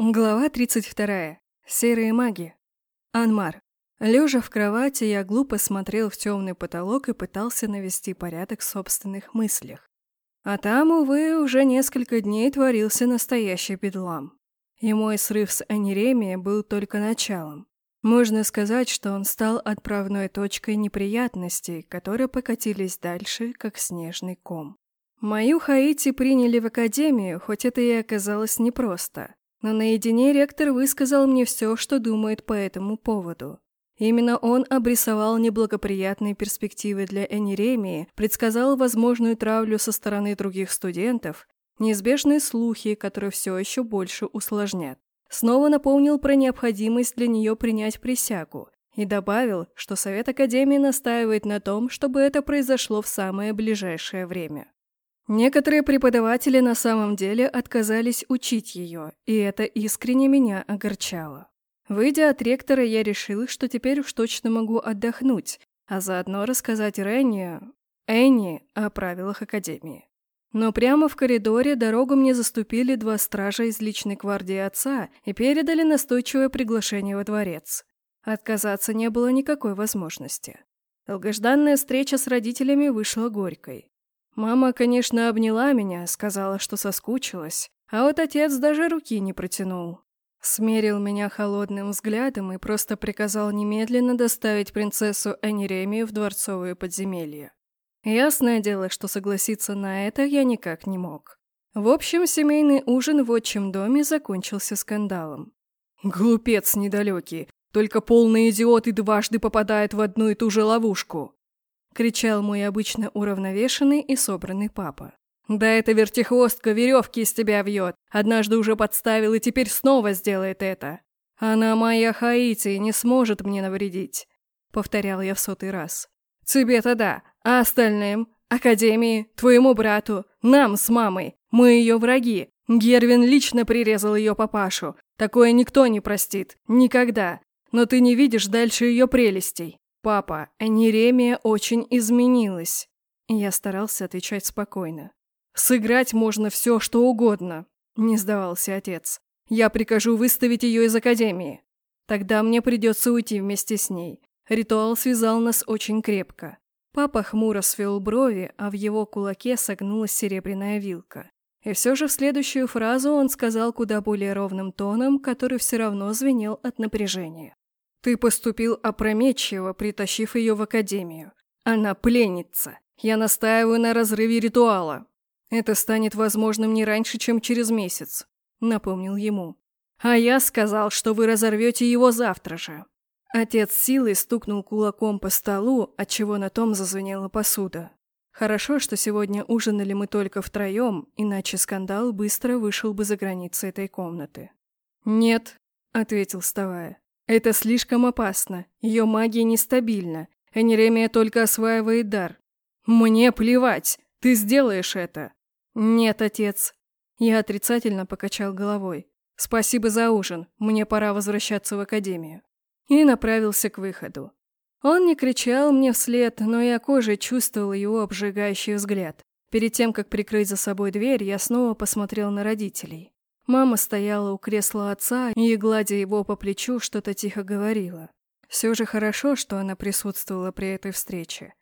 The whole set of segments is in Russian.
Глава 32. Серые маги. Анмар. Лежа в кровати, я глупо смотрел в темный потолок и пытался навести порядок в собственных мыслях. А там, увы, уже несколько дней творился настоящий бедлам. И мой срыв с Анеремией был только началом. Можно сказать, что он стал отправной точкой неприятностей, которые покатились дальше, как снежный ком. Мою Хаити приняли в академию, хоть это и оказалось непросто. Но наедине ректор высказал мне все, что думает по этому поводу. Именно он обрисовал неблагоприятные перспективы для Энеремии, предсказал возможную травлю со стороны других студентов, неизбежные слухи, которые все еще больше усложнят. Снова напомнил про необходимость для нее принять присягу и добавил, что Совет Академии настаивает на том, чтобы это произошло в самое ближайшее время. Некоторые преподаватели на самом деле отказались учить ее, и это искренне меня огорчало. Выйдя от ректора, я решил, что теперь уж точно могу отдохнуть, а заодно рассказать Ренни, Энни о правилах Академии. Но прямо в коридоре дорогу мне заступили два стража из личной гвардии отца и передали настойчивое приглашение во дворец. Отказаться не было никакой возможности. Долгожданная встреча с родителями вышла горькой. Мама, конечно, обняла меня, сказала, что соскучилась, а вот отец даже руки не протянул. Смерил меня холодным взглядом и просто приказал немедленно доставить принцессу Энеремию в дворцовые подземелья. Ясное дело, что согласиться на это я никак не мог. В общем, семейный ужин в отчим доме закончился скандалом. «Глупец недалекий, только полный идиот и дважды попадает в одну и ту же ловушку», кричал мой обычно уравновешенный и собранный папа. «Да эта вертихвостка веревки из тебя вьет. Однажды уже подставил и теперь снова сделает это. Она моя Хаити и не сможет мне навредить», — повторял я в сотый раз. «Тебе-то да, а остальным? Академии, твоему брату, нам с мамой. Мы ее враги. Гервин лично прирезал ее папашу. Такое никто не простит. Никогда. Но ты не видишь дальше ее прелестей. «Папа, Неремия очень изменилась». Я старался отвечать спокойно. «Сыграть можно все, что угодно», — не сдавался отец. «Я прикажу выставить ее из академии. Тогда мне придется уйти вместе с ней. Ритуал связал нас очень крепко». Папа хмуро свел брови, а в его кулаке согнулась серебряная вилка. И все же в следующую фразу он сказал куда более ровным тоном, который все равно звенел от напряжения. Ты поступил опрометчиво, притащив ее в академию. Она пленница. Я настаиваю на разрыве ритуала. Это станет возможным не раньше, чем через месяц», — напомнил ему. «А я сказал, что вы разорвете его завтра же». Отец силой стукнул кулаком по столу, отчего на том зазвенела посуда. Хорошо, что сегодня ужинали мы только втроем, иначе скандал быстро вышел бы за границы этой комнаты. «Нет», — ответил, вставая. Это слишком опасно. Ее магия нестабильна. Энеремия только осваивает дар. Мне плевать. Ты сделаешь это. Нет, отец. Я отрицательно покачал головой. Спасибо за ужин. Мне пора возвращаться в академию. И направился к выходу. Он не кричал мне вслед, но я кожей чувствовал его обжигающий взгляд. Перед тем, как прикрыть за собой дверь, я снова посмотрел на родителей. Мама стояла у кресла отца и, гладя его по плечу, что-то тихо говорила. Все же хорошо, что она присутствовала при этой встрече.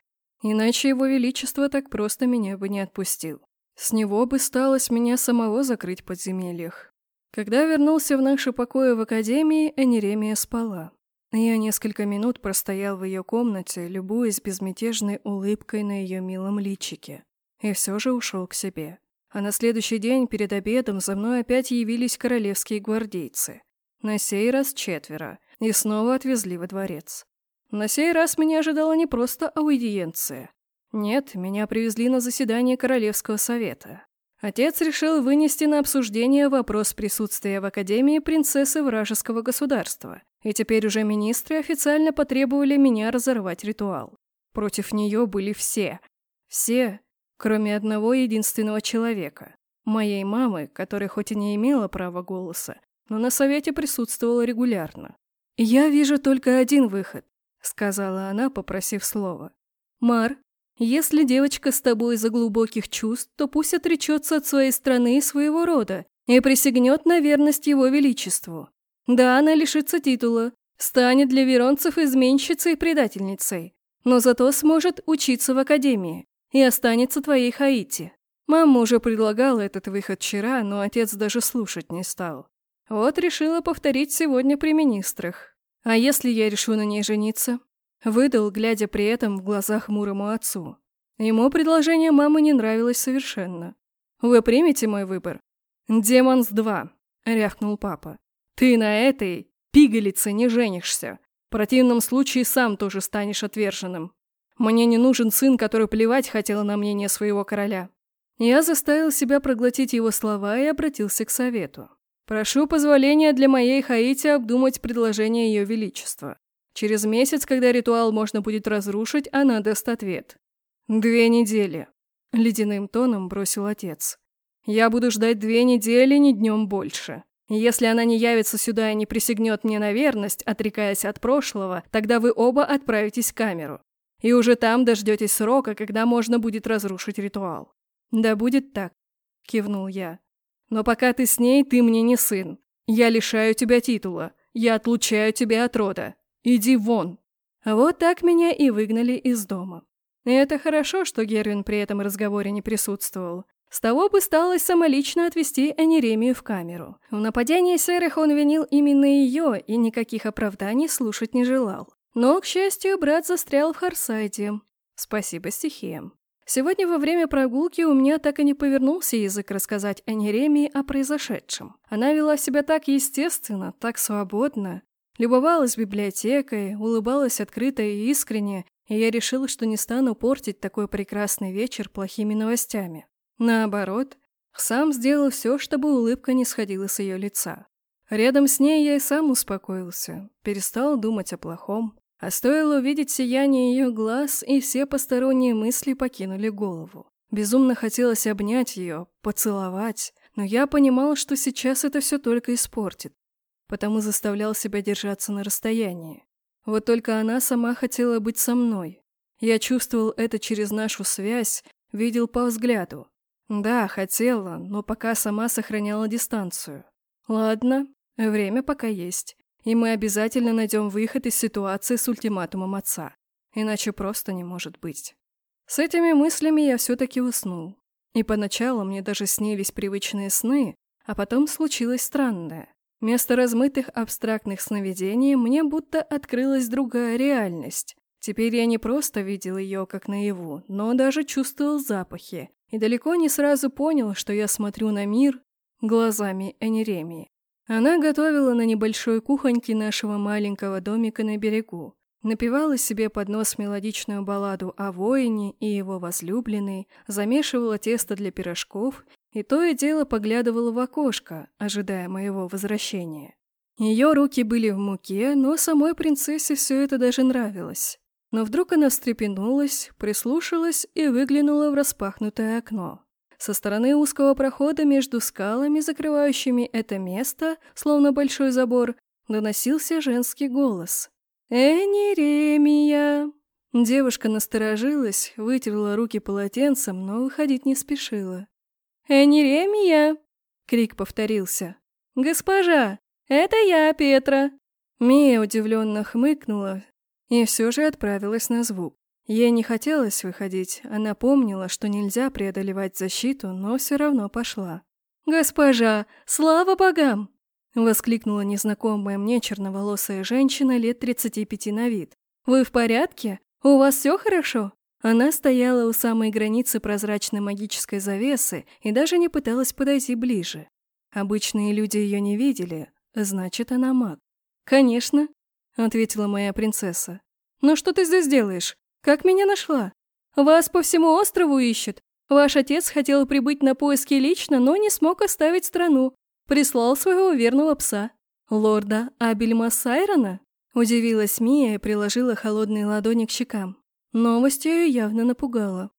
Иначе его величество так просто меня бы не отпустил. С него бы сталось меня самого закрыть в подземельях. Когда вернулся в наши покои в академии, Энеремия спала. Я несколько минут простоял в ее комнате, любуясь безмятежной улыбкой на ее милом личике. И все же ушел к себе. А на следующий день перед обедом за мной опять явились королевские гвардейцы. На сей раз четверо, и снова отвезли во дворец. На сей раз меня ожидала не просто аудиенция. Нет, меня привезли на заседание Королевского совета. Отец решил вынести на обсуждение вопрос присутствия в Академии принцессы вражеского государства, и теперь уже министры официально потребовали меня разорвать ритуал. Против нее были все. Все, Кроме одного единственного человека. Моей мамы, которая хоть и не имела права голоса, но на совете присутствовала регулярно. «Я вижу только один выход», — сказала она, попросив слова. «Мар, если девочка с тобой из-за глубоких чувств, то пусть отречется от своей страны и своего рода. и присягнет на верность его величеству. Да, она лишится титула, станет для веронцев изменщицей и предательницей, но зато сможет учиться в академии и останется твоей Хаити. Мама уже предлагала этот выход вчера, но отец даже слушать не стал. Вот решила повторить сегодня при министрах. А если я решу на ней жениться? Выдал, глядя при этом в глазах хмурому отцу. Ему предложение мамы не нравилось совершенно. «Вы примете мой выбор?» «Демонс-2», — рявкнул папа. «Ты на этой пигалице не женишься. В противном случае сам тоже станешь отверженным. Мне не нужен сын, который плевать хотел на мнение своего короля». Я заставил себя проглотить его слова и обратился к совету. «Прошу позволения для моей Хаити обдумать предложение Ее Величества. Через месяц, когда ритуал можно будет разрушить, она даст ответ. «Две недели», — ледяным тоном бросил отец. «Я буду ждать две недели, ни днем больше. Если она не явится сюда и не присягнет мне на верность, отрекаясь от прошлого, тогда вы оба отправитесь в камеру. И уже там дождетесь срока, когда можно будет разрушить ритуал». «Да будет так», — кивнул я. «Но пока ты с ней, ты мне не сын. Я лишаю тебя титула. Я отлучаю тебя от рода. Иди вон!» Вот так меня и выгнали из дома. И это хорошо, что Гервин при этом разговоре не присутствовал. С того бы сталось самолично отвезти Анеремию в камеру. В нападении серых он винил именно ее и никаких оправданий слушать не желал. Но, к счастью, брат застрял в Харсайде. Спасибо стихиям. Сегодня во время прогулки у меня так и не повернулся язык рассказать Анеремии о произошедшем. Она вела себя так естественно, так свободно. Любовалась библиотекой, улыбалась открыто и искренне, и я решил, что не стану портить такой прекрасный вечер плохими новостями. Наоборот, сам сделал все, чтобы улыбка не сходила с ее лица. Рядом с ней я и сам успокоился, перестал думать о плохом, а стоило увидеть сияние ее глаз, и все посторонние мысли покинули голову. Безумно хотелось обнять ее, поцеловать, но я понимал, что сейчас это все только испортит, потому заставлял себя держаться на расстоянии. Вот только она сама хотела быть со мной. Я чувствовал это через нашу связь, видел по взгляду. Да, хотела, но пока сама сохраняла дистанцию. Ладно, время пока есть. И мы обязательно найдем выход из ситуации с ультиматумом отца. Иначе просто не может быть. С этими мыслями я все-таки уснул. И поначалу мне даже снились привычные сны, а потом случилось странное. Вместо размытых абстрактных сновидений мне будто открылась другая реальность. Теперь я не просто видел ее как наяву, но даже чувствовал запахи, и далеко не сразу понял, что я смотрю на мир глазами Энеремии. Она готовила на небольшой кухоньке нашего маленького домика на берегу, напевала себе под нос мелодичную балладу о воине и его возлюбленной, замешивала тесто для пирожков и то и дело поглядывала в окошко, ожидая моего возвращения. Ее руки были в муке, но самой принцессе все это даже нравилось. Но вдруг она встрепенулась, прислушалась и выглянула в распахнутое окно. Со стороны узкого прохода между скалами, закрывающими это место, словно большой забор, доносился женский голос. «Энеремия!» Девушка насторожилась, вытерла руки полотенцем, но выходить не спешила. «Энеремия!» — крик повторился. «Госпожа, это я, Петра!» Мия удивленно хмыкнула и все же отправилась на звук. Ей не хотелось выходить, она помнила, что нельзя преодолевать защиту, но все равно пошла. «Госпожа, слава богам!» — воскликнула незнакомая мне черноволосая женщина лет 35 на вид. «Вы в порядке? У вас все хорошо?» Она стояла у самой границы прозрачной магической завесы и даже не пыталась подойти ближе. Обычные люди ее не видели, значит, она маг. «Конечно», — ответила моя принцесса. «Но что ты здесь делаешь? Как меня нашла? Вас по всему острову ищут. Ваш отец хотел прибыть на поиски лично, но не смог оставить страну. Прислал своего верного пса. Лорда Абельма Сайрона?» Удивилась Мия и приложила холодные ладони к щекам. Новость ее явно напугала.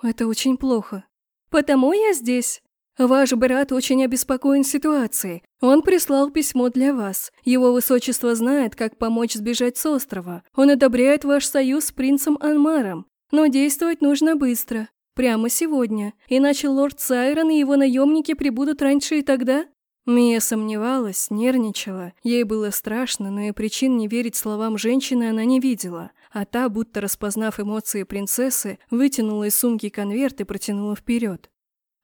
«Это очень плохо. Потому я здесь. Ваш брат очень обеспокоен ситуацией. Он прислал письмо для вас. Его высочество знает, как помочь сбежать с острова. Он одобряет ваш союз с принцем Анмаром. Но действовать нужно быстро. Прямо сегодня. Иначе лорд Сайрон и его наемники прибудут раньше и тогда... Мия сомневалась, нервничала, ей было страшно, но и причин не верить словам женщины она не видела, а та, будто распознав эмоции принцессы, вытянула из сумки конверт и протянула вперед.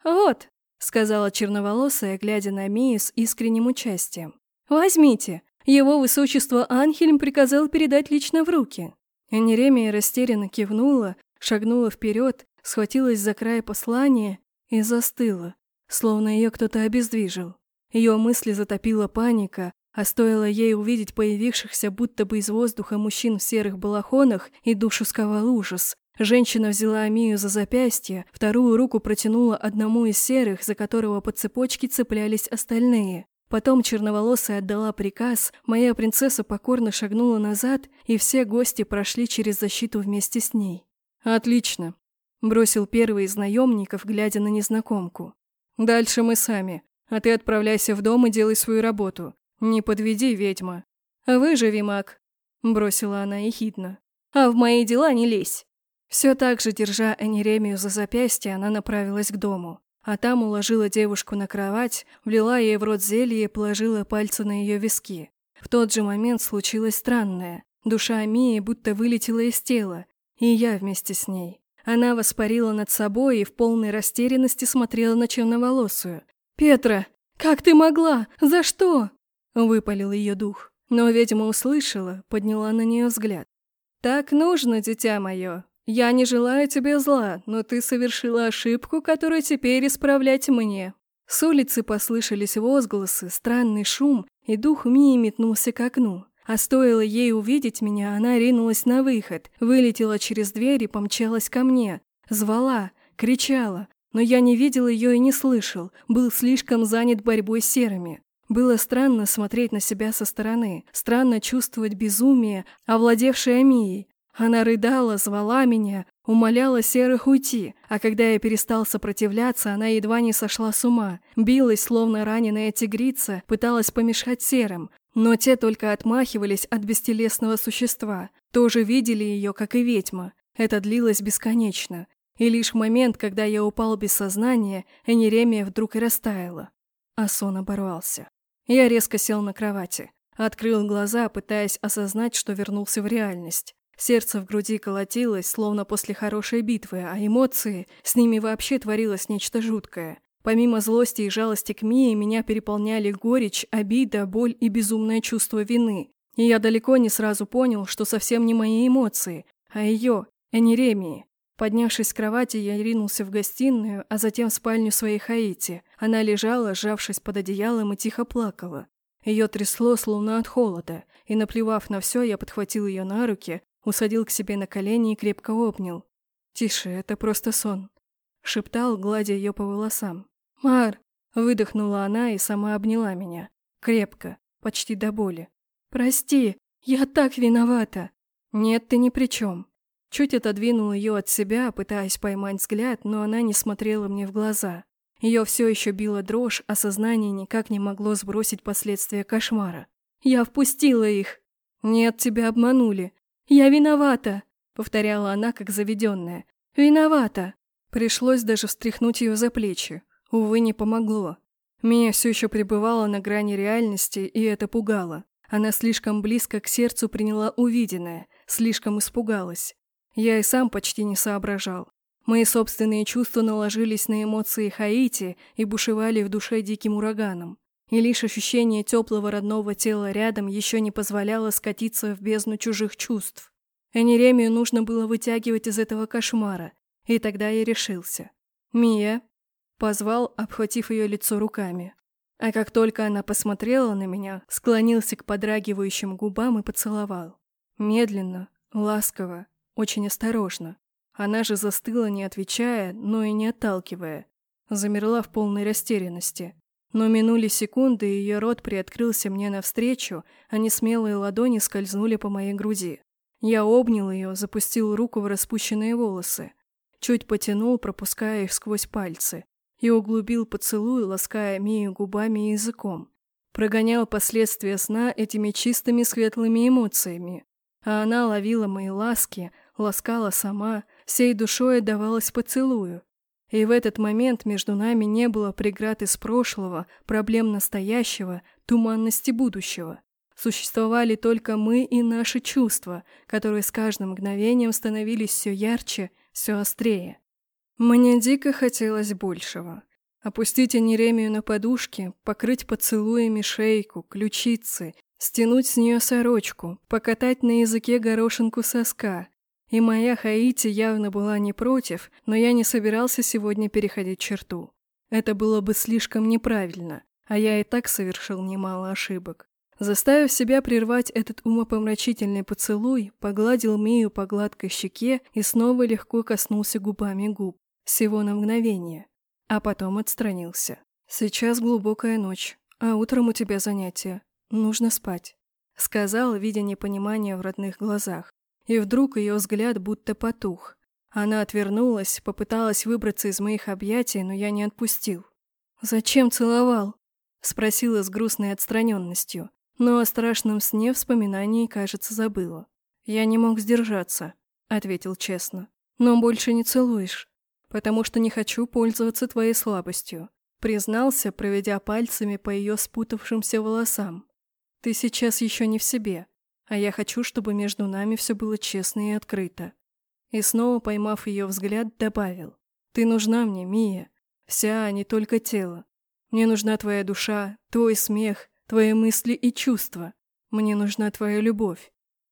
«Вот», — сказала черноволосая, глядя на Мию с искренним участием. «Возьмите. Его высочество Анхельм приказал передать лично в руки». Энеремия растерянно кивнула, шагнула вперед, схватилась за край послания и застыла, словно ее кто-то обездвижил. Ее мысли затопила паника, а стоило ей увидеть появившихся будто бы из воздуха мужчин в серых балахонах, и душу сковал ужас. Женщина взяла Амию за запястье, вторую руку протянула одному из серых, за которого по цепочке цеплялись остальные. Потом черноволосая отдала приказ, моя принцесса покорно шагнула назад, и все гости прошли через защиту вместе с ней. «Отлично», – бросил первый из наемников, глядя на незнакомку. «Дальше мы сами, а ты отправляйся в дом и делай свою работу. Не подведи, ведьма». «Выживи, маг», – бросила она ехидно. «А в мои дела не лезь». Все так же, держа Энеремию за запястье, она направилась к дому. А там уложила девушку на кровать, влила ей в рот зелье и положила пальцы на ее виски. В тот же момент случилось странное. Душа Мии будто вылетела из тела, и я вместе с ней. Она воспарила над собой и в полной растерянности смотрела на черноволосую. «Петра, как ты могла? За что?» Выпалил ее дух. Но ведьма услышала, подняла на нее взгляд. «Так нужно, дитя мое. Я не желаю тебе зла, но ты совершила ошибку, которую теперь исправлять мне». С улицы послышались возгласы, странный шум, и дух Мии метнулся к окну. А стоило ей увидеть меня, она ринулась на выход, вылетела через дверь и помчалась ко мне. Звала, кричала, но я не видел ее и не слышал, был слишком занят борьбой с серыми. Было странно смотреть на себя со стороны, странно чувствовать безумие, овладевшее Мией. Она рыдала, звала меня, умоляла серых уйти, а когда я перестал сопротивляться, она едва не сошла с ума, билась, словно раненая тигрица, пыталась помешать серым, но те только отмахивались от бестелесного существа, тоже видели ее, как и ведьма. Это длилось бесконечно. И лишь в момент, когда я упал без сознания, Энеремия вдруг и растаяла. А сон оборвался. Я резко сел на кровати. Открыл глаза, пытаясь осознать, что вернулся в реальность. Сердце в груди колотилось, словно после хорошей битвы, а эмоции, с ними вообще творилось нечто жуткое. Помимо злости и жалости к Мии, меня переполняли горечь, обида, боль и безумное чувство вины. И я далеко не сразу понял, что совсем не мои эмоции, а ее, Энеремии. Поднявшись с кровати, я ринулся в гостиную, а затем в спальню своей Хаити. Она лежала, сжавшись под одеялом, и тихо плакала. Ее трясло, словно от холода, и, наплевав на все, я подхватил ее на руки, усадил к себе на колени и крепко обнял. «Тише, это просто сон», — шептал, гладя ее по волосам. «Мар!» — выдохнула она и сама обняла меня. Крепко, почти до боли. «Прости, я так виновата!» «Нет, ты ни при чем. Чуть отодвинул ее от себя, пытаясь поймать взгляд, но она не смотрела мне в глаза. Ее все еще била дрожь, а сознание никак не могло сбросить последствия кошмара. «Я впустила их!» «Нет, тебя обманули!» «Я виновата!» — повторяла она, как заведенная. «Виновата!» Пришлось даже встряхнуть ее за плечи. Увы, не помогло. Меня все еще пребывала на грани реальности, и это пугало. Она слишком близко к сердцу приняла увиденное, слишком испугалась. Я и сам почти не соображал. Мои собственные чувства наложились на эмоции Хаити и бушевали в душе диким ураганом. И лишь ощущение теплого родного тела рядом еще не позволяло скатиться в бездну чужих чувств. Энеремию нужно было вытягивать из этого кошмара, и тогда я решился. «Мия?» – позвал, обхватив ее лицо руками. А как только она посмотрела на меня, склонился к подрагивающим губам и поцеловал. Медленно, ласково, очень осторожно. Она же застыла, не отвечая, но и не отталкивая. Замерла в полной растерянности. Но минули секунды, и ее рот приоткрылся мне навстречу, а несмелые ладони скользнули по моей груди. Я обнял ее, запустил руку в распущенные волосы. Чуть потянул, пропуская их сквозь пальцы. И углубил поцелуй, лаская Мию губами и языком. Прогонял последствия сна этими чистыми светлыми эмоциями. А она ловила мои ласки, ласкала сама, всей душой отдавалась поцелую. И в этот момент между нами не было преград из прошлого, проблем настоящего, туманности будущего. Существовали только мы и наши чувства, которые с каждым мгновением становились все ярче, все острее. Мне дико хотелось большего. Опустить Анеремию на подушке, покрыть поцелуями шейку, ключицы, стянуть с нее сорочку, покатать на языке горошинку соска. И моя Хаити явно была не против, но я не собирался сегодня переходить черту. Это было бы слишком неправильно, а я и так совершил немало ошибок. Заставив себя прервать этот умопомрачительный поцелуй, погладил Мию по гладкой щеке и снова легко коснулся губами губ. Всего на мгновение а потом отстранился. «Сейчас глубокая ночь, а утром у тебя занятия. Нужно спать», — сказал, видя непонимание в родных глазах. И вдруг ее взгляд будто потух. Она отвернулась, попыталась выбраться из моих объятий, но я не отпустил. «Зачем целовал?» — спросила с грустной отстраненностью, но о страшном сне вспоминаний, кажется, забыла. «Я не мог сдержаться», — ответил честно. «Но больше не целуешь потому что не хочу пользоваться твоей слабостью», признался, проведя пальцами по ее спутавшимся волосам. «Ты сейчас еще не в себе, а я хочу, чтобы между нами все было честно и открыто». И снова, поймав ее взгляд, добавил. «Ты нужна мне, Мия. Вся, а не только тело. Мне нужна твоя душа, твой смех, твои мысли и чувства. Мне нужна твоя любовь.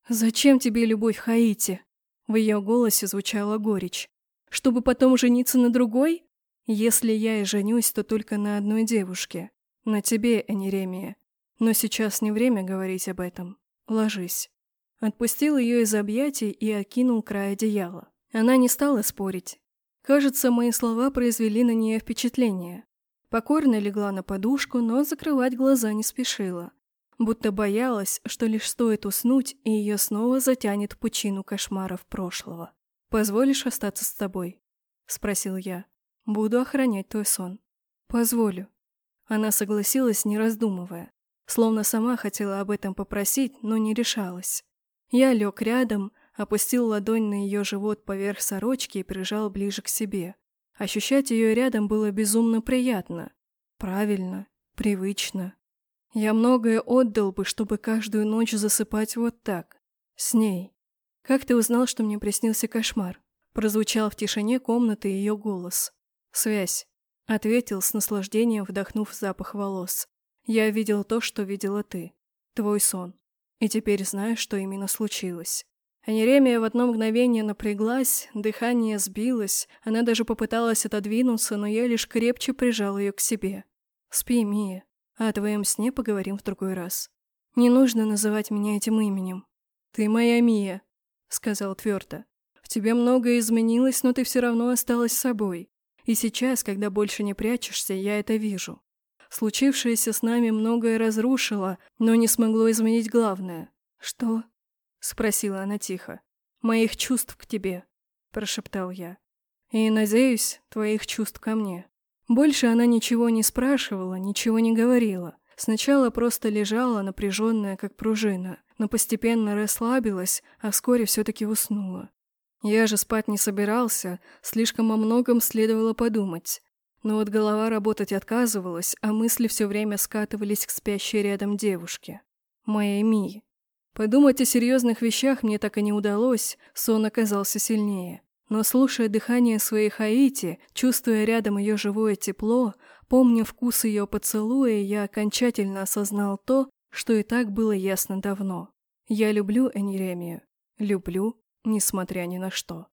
Зачем тебе любовь, Хаити?» В ее голосе звучала горечь чтобы потом жениться на другой? Если я и женюсь, то только на одной девушке. На тебе, Энеремия. Но сейчас не время говорить об этом. Ложись. Отпустил ее из объятий и окинул край одеяла. Она не стала спорить. Кажется, мои слова произвели на нее впечатление. Покорно легла на подушку, но закрывать глаза не спешила. Будто боялась, что лишь стоит уснуть, и ее снова затянет пучину кошмаров прошлого. «Позволишь остаться с тобой?» — спросил я. «Буду охранять твой сон». «Позволю». Она согласилась, не раздумывая. Словно сама хотела об этом попросить, но не решалась. Я лег рядом, опустил ладонь на ее живот поверх сорочки и прижал ближе к себе. Ощущать ее рядом было безумно приятно. Правильно, привычно. Я многое отдал бы, чтобы каждую ночь засыпать вот так. С ней. «Как ты узнал, что мне приснился кошмар?» Прозвучал в тишине комнаты ее голос. «Связь», — ответил с наслаждением, вдохнув запах волос. «Я видел то, что видела ты. Твой сон. И теперь знаю, что именно случилось». А Неремия в одно мгновение напряглась, дыхание сбилось, она даже попыталась отодвинуться, но я лишь крепче прижал ее к себе. «Спи, Мия, а о твоем сне поговорим в другой раз. Не нужно называть меня этим именем. Ты моя Мия, — сказал твердо. «В тебе многое изменилось, но ты все равно осталась собой. И сейчас, когда больше не прячешься, я это вижу. Случившееся с нами многое разрушило, но не смогло изменить главное». «Что?» — спросила она тихо. «Моих чувств к тебе», — прошептал я. «И, надеюсь, твоих чувств ко мне». Больше она ничего не спрашивала, ничего не говорила. Сначала просто лежала, напряженная, как пружина но постепенно расслабилась, а вскоре все-таки уснула. Я же спать не собирался, слишком о многом следовало подумать. Но вот голова работать отказывалась, а мысли все время скатывались к спящей рядом девушке. Моей Мии. Подумать о серьезных вещах мне так и не удалось, сон оказался сильнее. Но слушая дыхание своей Хаити, чувствуя рядом ее живое тепло, помня вкус ее поцелуя, я окончательно осознал то, что и так было ясно давно. Я люблю Энеремию. Люблю, несмотря ни на что.